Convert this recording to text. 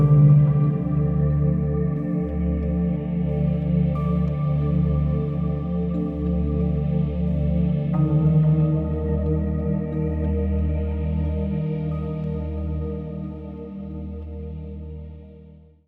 you